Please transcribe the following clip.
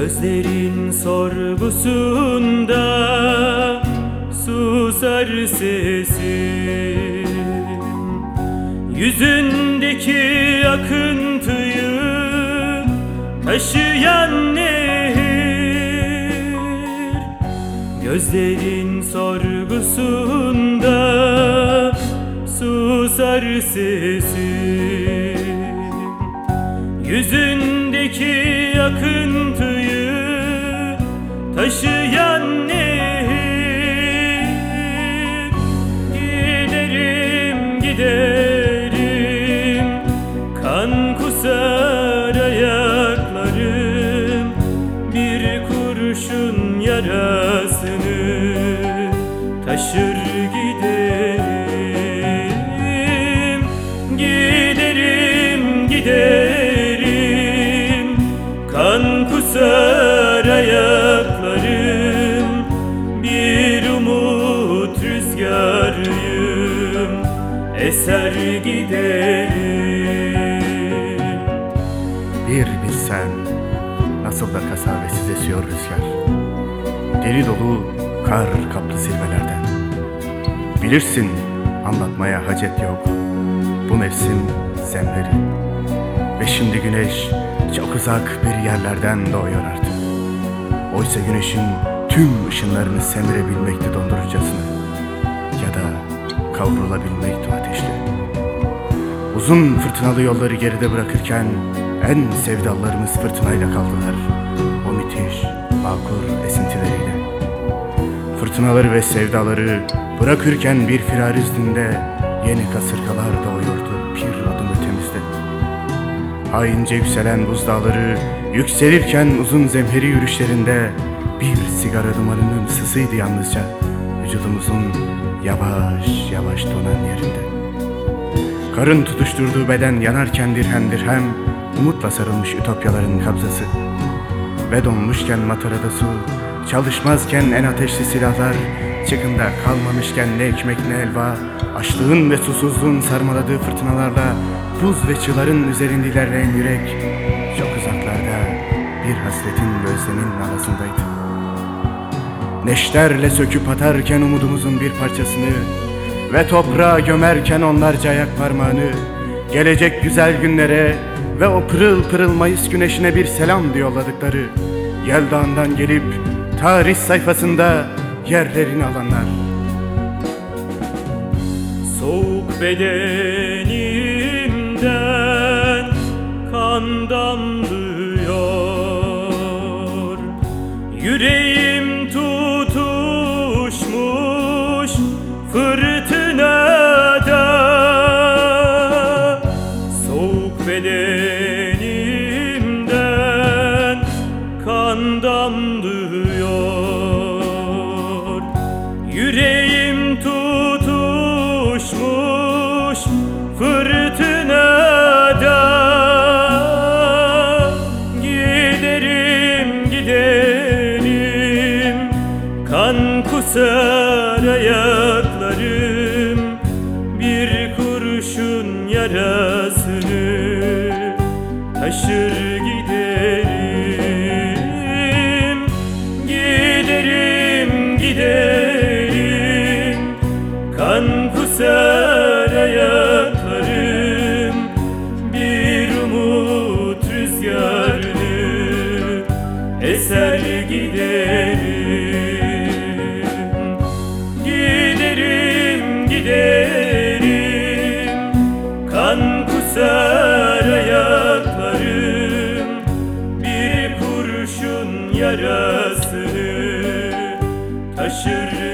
Gözlerin sorgusunda susar sesim Yüzündeki akıntıyı taşıyan nehir. Gözlerin sorgusunda susar sesim Yüzündeki akıntıyı taşıyan nehir. Giderim giderim. Kan kusar ayaklarım. Bir kurşun yarasını taşır giderim. Giderim giderim kusar ayaklarım Bir umut rüzgarıyım eser giderim. Bir bilsen nasıl da kasavesiz esiyor rüzgar. Deli dolu kar kaplı zirvelerden Bilirsin anlatmaya hacet yok. Bu mevsim zemheri Ve şimdi güneş çok uzak bir yerlerden doğuyor artık Oysa güneşin tüm ışınlarını semirebilmekte dondurucasına Ya da kavrulabilmekte ateşle Uzun fırtınalı yolları geride bırakırken en sevdalarımız fırtınayla kaldılar. O müthiş, makur esintileriyle. Fırtınaları ve sevdaları bırakırken bir firar üstünde yeni kasırgalar doğuyordu. Haince yükselen buzdağları yükselirken uzun zemheri yürüyüşlerinde bir sigara dumanının sısıydı yalnızca vücudumuzun yavaş yavaş donan yerinde. Karın tutuşturduğu beden yanarken dirhem dirhem Umutla sarılmış ütopyaların kabzası Ve donmuşken matarada su Çalışmazken en ateşli silahlar Çıkında kalmamışken ne ekmek ne elva Açlığın ve susuzluğun sarmaladığı fırtınalarla Buz ve çıların üzerinde ilerleyen yürek Çok uzaklarda bir hasretin ve özlemin arasındaydı. Neşterle söküp atarken umudumuzun bir parçasını Ve toprağa gömerken onlarca ayak parmağını Gelecek güzel günlere ve o pırıl pırıl Mayıs güneşine bir selam yolladıkları Yeldağından gelip tarih sayfasında yerlerini alanlar. Soğuk bedenimden fırtınada Soğuk bedenimden kan damlıyor. Yüreğim tutuşmuş fırtınada Giderim giderim. Kan kusar Çözerim bir kuruşun yarasını Taşır yarasını taşır